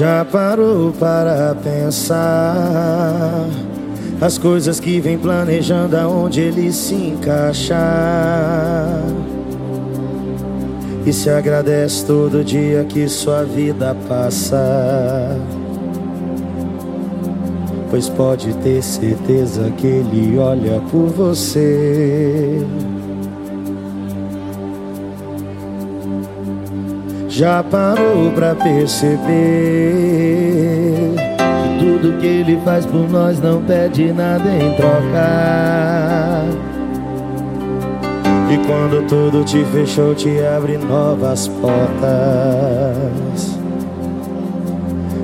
Já parou para pensar as coisas que vem planejando aonde ele se encaixar? E se agradece todo dia que sua vida passa. Pois pode ter certeza que ele olha por você. Já parou pra perceber que tudo que ele faz por nós não pede nada em troca. E quando tudo te fechou, te abre novas portas.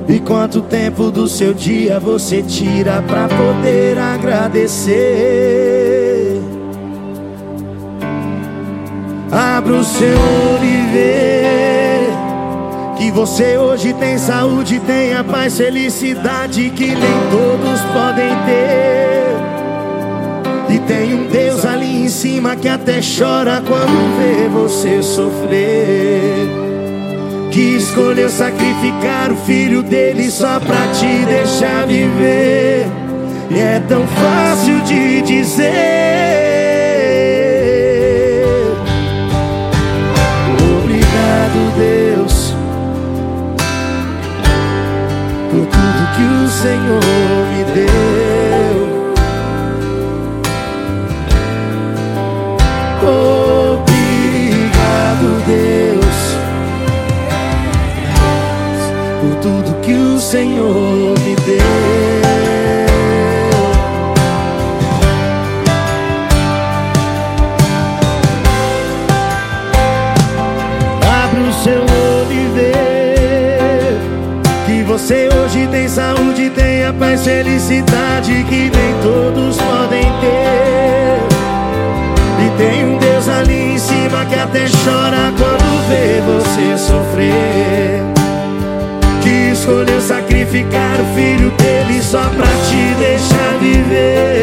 E quanto tempo do seu dia você tira pra poder agradecer? Abra o seu vê que você hoje tem saúde, tem a paz, felicidade que nem todos podem ter. E tem um Deus ali em cima que até chora quando vê você sofrer. Que escolheu sacrificar o filho dele só pra te deixar viver. E é tão fácil de dizer. O Senhor me deu. Obrigado, Deus, por tudo que o Senhor me deu. Paz, felicidade que nem todos podem ter. E tem um Deus ali em cima que até chora quando vê você sofrer. Que escolheu sacrificar o filho dele só pra te deixar viver.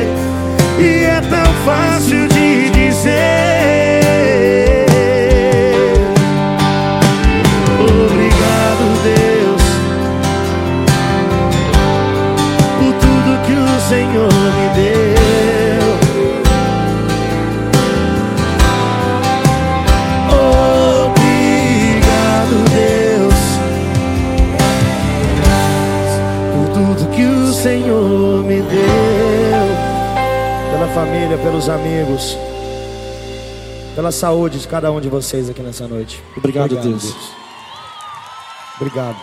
Senhor me deu. Pela família, pelos amigos, pela saúde de cada um de vocês aqui nessa noite. Obrigado, Deus. Obrigado.